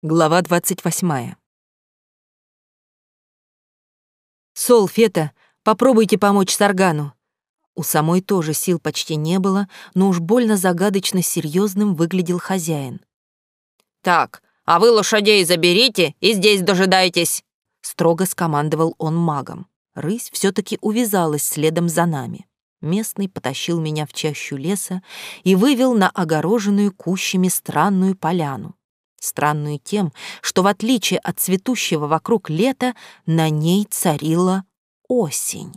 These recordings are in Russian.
Глава 28. «Сол, Фета, попробуйте помочь Саргану». У самой тоже сил почти не было, но уж больно загадочно серьезным выглядел хозяин. «Так, а вы лошадей заберите и здесь дожидайтесь», — строго скомандовал он магом. Рысь все таки увязалась следом за нами. Местный потащил меня в чащу леса и вывел на огороженную кущами странную поляну странную тем, что в отличие от цветущего вокруг лета, на ней царила осень.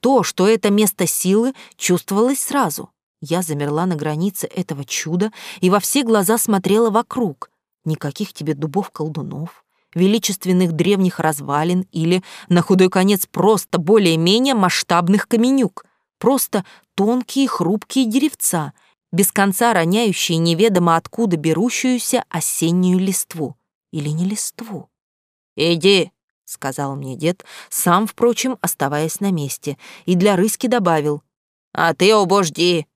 То, что это место силы, чувствовалось сразу. Я замерла на границе этого чуда и во все глаза смотрела вокруг. Никаких тебе дубов-колдунов, величественных древних развалин или, на худой конец, просто более-менее масштабных каменюк. Просто тонкие хрупкие деревца — без конца роняющие неведомо откуда берущуюся осеннюю листву. Или не листву. «Иди», — сказал мне дед, сам, впрочем, оставаясь на месте, и для рыски добавил. «А ты обожди».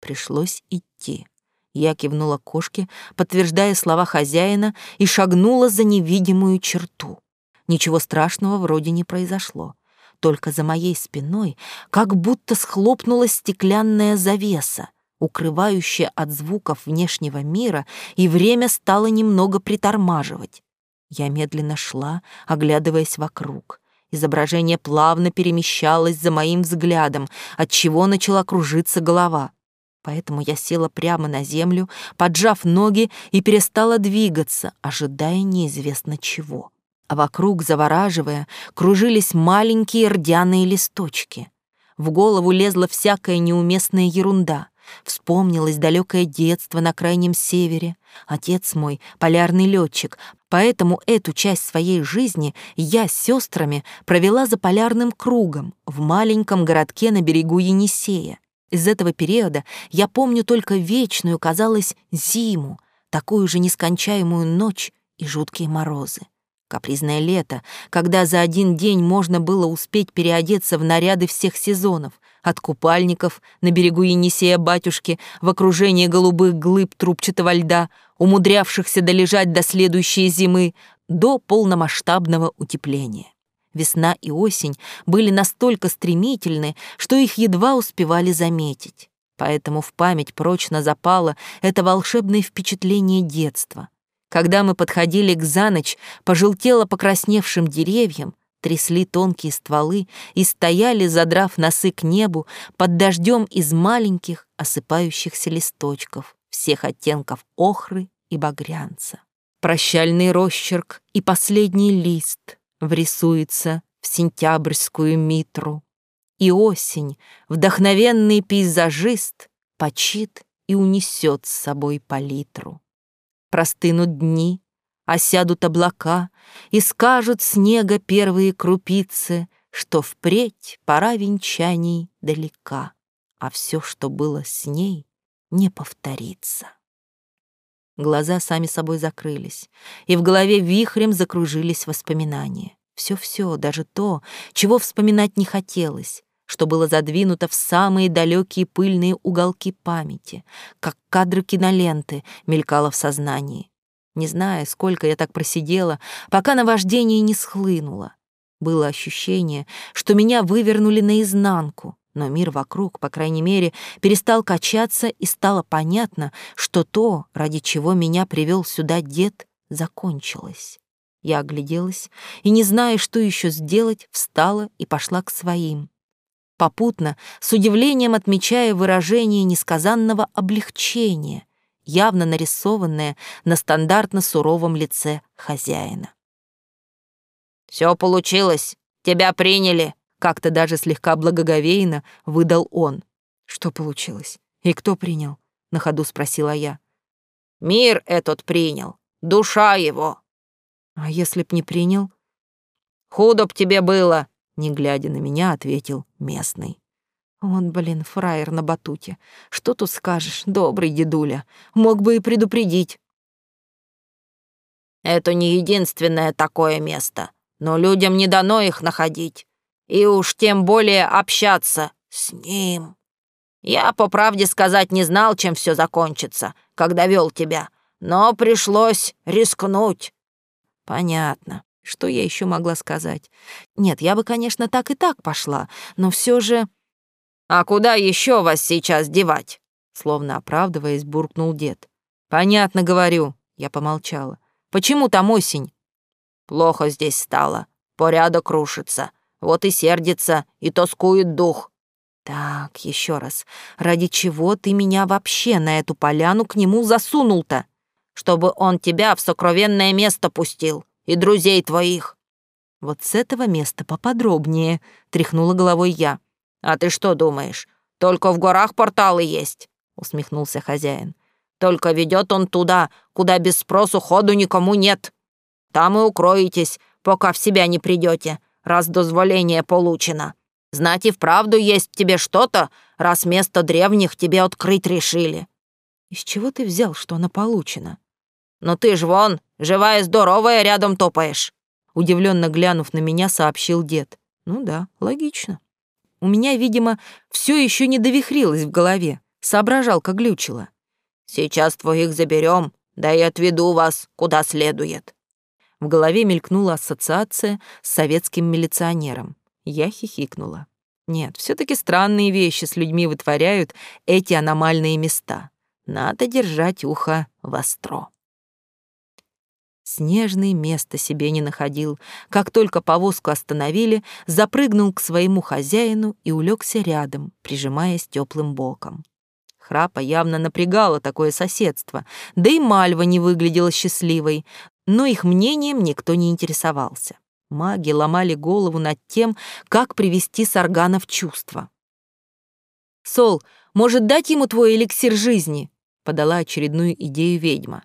Пришлось идти. Я кивнула кошке, подтверждая слова хозяина, и шагнула за невидимую черту. Ничего страшного вроде не произошло. Только за моей спиной как будто схлопнулась стеклянная завеса, укрывающее от звуков внешнего мира, и время стало немного притормаживать. Я медленно шла, оглядываясь вокруг. Изображение плавно перемещалось за моим взглядом, от чего начала кружиться голова. Поэтому я села прямо на землю, поджав ноги и перестала двигаться, ожидая неизвестно чего. А вокруг, завораживая, кружились маленькие рдяные листочки. В голову лезла всякая неуместная ерунда — Вспомнилось далекое детство на крайнем севере. Отец мой — полярный летчик, поэтому эту часть своей жизни я с сестрами провела за полярным кругом в маленьком городке на берегу Енисея. Из этого периода я помню только вечную, казалось, зиму, такую же нескончаемую ночь и жуткие морозы. Капризное лето, когда за один день можно было успеть переодеться в наряды всех сезонов, от купальников на берегу Енисея-батюшки в окружении голубых глыб трубчатого льда, умудрявшихся долежать до следующей зимы, до полномасштабного утепления. Весна и осень были настолько стремительны, что их едва успевали заметить. Поэтому в память прочно запало это волшебное впечатление детства. Когда мы подходили к за ночь пожелтело покрасневшим деревьям, трясли тонкие стволы и стояли, задрав носы к небу, под дождем из маленьких осыпающихся листочков всех оттенков охры и багрянца. Прощальный росчерк и последний лист врисуется в сентябрьскую митру. И осень, вдохновенный пейзажист, почит и унесет с собой палитру. Простынут дни, осядут облака, и скажут снега первые крупицы, что впредь пора венчаний далека, а все, что было с ней, не повторится. Глаза сами собой закрылись, и в голове вихрем закружились воспоминания. Все-все, даже то, чего вспоминать не хотелось, что было задвинуто в самые далекие пыльные уголки памяти, как кадры киноленты мелькало в сознании. Не знаю, сколько я так просидела, пока наваждение не схлынуло. Было ощущение, что меня вывернули наизнанку, но мир вокруг, по крайней мере, перестал качаться, и стало понятно, что то, ради чего меня привел сюда дед, закончилось. Я огляделась и, не зная, что еще сделать, встала и пошла к своим. Попутно, с удивлением отмечая выражение несказанного облегчения, явно нарисованное на стандартно суровом лице хозяина. «Все получилось, тебя приняли», — как-то даже слегка благоговейно выдал он. «Что получилось? И кто принял?» — на ходу спросила я. «Мир этот принял, душа его». «А если б не принял?» «Худо б тебе было», — не глядя на меня, ответил местный. Он, блин, фраер на батуте. Что тут скажешь, добрый дедуля? Мог бы и предупредить. Это не единственное такое место, но людям не дано их находить. И уж тем более общаться с ним. Я, по правде сказать, не знал, чем все закончится, когда вел тебя. но пришлось рискнуть». «Понятно. Что я еще могла сказать? Нет, я бы, конечно, так и так пошла, но все же...» «А куда еще вас сейчас девать?» Словно оправдываясь, буркнул дед. «Понятно, говорю», — я помолчала. «Почему там осень?» «Плохо здесь стало. Порядок рушится. Вот и сердится, и тоскует дух». «Так, еще раз. Ради чего ты меня вообще на эту поляну к нему засунул-то?» «Чтобы он тебя в сокровенное место пустил, и друзей твоих». «Вот с этого места поподробнее», — тряхнула головой я. «А ты что думаешь, только в горах порталы есть?» — усмехнулся хозяин. «Только ведет он туда, куда без спросу ходу никому нет. Там и укроетесь, пока в себя не придете, раз дозволение получено. Знать и вправду есть в тебе что-то, раз место древних тебе открыть решили». «Из чего ты взял, что оно получено?» «Ну ты ж вон, живая и здоровая, рядом топаешь», удивленно глянув на меня, сообщил дед. «Ну да, логично». У меня, видимо, все еще не довихрилось в голове, соображал, как глючило. «Сейчас твоих заберем, да и отведу вас, куда следует». В голове мелькнула ассоциация с советским милиционером. Я хихикнула. Нет, все таки странные вещи с людьми вытворяют эти аномальные места. Надо держать ухо востро. Снежный места себе не находил. Как только повозку остановили, запрыгнул к своему хозяину и улегся рядом, прижимаясь теплым боком. Храпа явно напрягало такое соседство, да и Мальва не выглядела счастливой, но их мнением никто не интересовался. Маги ломали голову над тем, как привести Саргана в чувство. «Сол, может, дать ему твой эликсир жизни?» — подала очередную идею ведьма.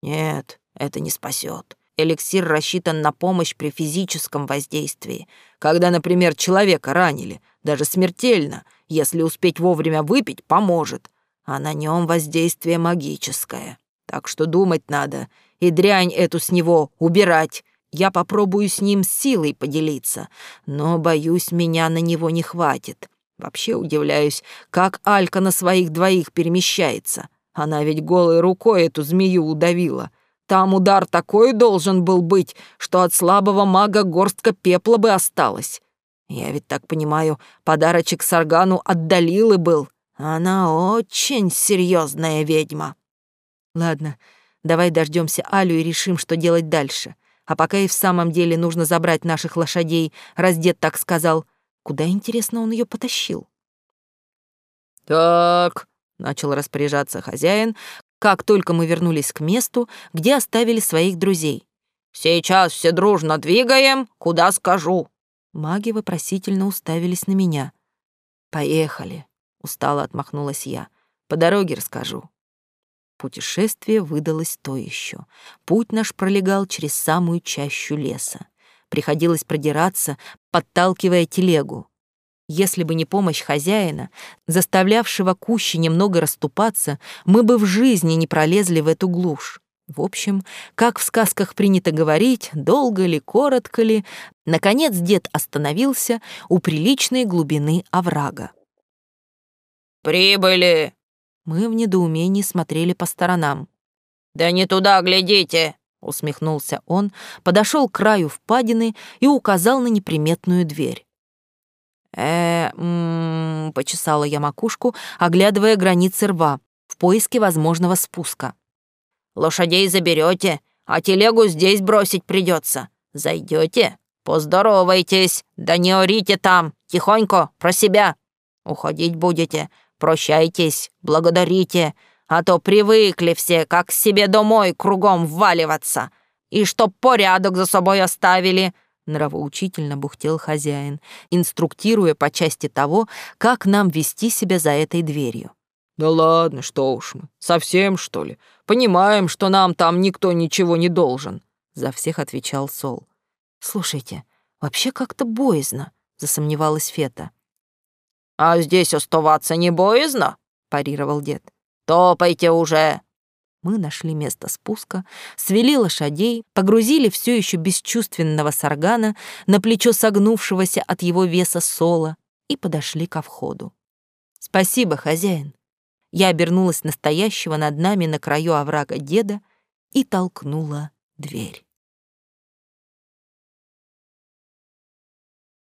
«Нет, это не спасет. Эликсир рассчитан на помощь при физическом воздействии. Когда, например, человека ранили, даже смертельно, если успеть вовремя выпить, поможет. А на нем воздействие магическое. Так что думать надо, и дрянь эту с него убирать. Я попробую с ним силой поделиться, но, боюсь, меня на него не хватит. Вообще удивляюсь, как Алька на своих двоих перемещается. Она ведь голой рукой эту змею удавила. Там удар такой должен был быть, что от слабого мага горстка пепла бы осталась. Я ведь так понимаю, подарочек Саргану отдалил и был. Она очень серьезная ведьма. Ладно, давай дождемся Алю и решим, что делать дальше. А пока и в самом деле нужно забрать наших лошадей, раз дед так сказал. Куда, интересно, он ее потащил? «Так», — начал распоряжаться хозяин, как только мы вернулись к месту, где оставили своих друзей. «Сейчас все дружно двигаем, куда скажу». Маги вопросительно уставились на меня. «Поехали», — устало отмахнулась я. «По дороге расскажу». Путешествие выдалось то еще. Путь наш пролегал через самую чащу леса. Приходилось продираться, подталкивая телегу. Если бы не помощь хозяина, заставлявшего кущи немного расступаться, мы бы в жизни не пролезли в эту глушь. В общем, как в сказках принято говорить, долго ли, коротко ли, наконец дед остановился у приличной глубины оврага. «Прибыли!» Мы в недоумении смотрели по сторонам. «Да не туда глядите!» — усмехнулся он, подошел к краю впадины и указал на неприметную дверь. Э почесала я макушку, оглядывая границы рва в поиске возможного спуска. «Лошадей заберете, а телегу здесь бросить придется. Зайдете, поздоровайтесь, да не орите там, тихонько, про себя. Уходить будете, Прощайтесь, благодарите, а то привыкли все, как себе домой кругом вваливаться. И чтоб порядок за собой оставили». Нравоучительно бухтел хозяин, инструктируя по части того, как нам вести себя за этой дверью. «Да ладно, что уж мы, совсем, что ли? Понимаем, что нам там никто ничего не должен», — за всех отвечал Сол. «Слушайте, вообще как-то боязно», — засомневалась Фета. «А здесь оставаться не боязно?» — парировал дед. «Топайте уже!» Мы нашли место спуска, свели лошадей, погрузили все еще бесчувственного саргана на плечо согнувшегося от его веса сола и подошли ко входу. «Спасибо, хозяин». Я обернулась настоящего над нами на краю оврага деда и толкнула дверь.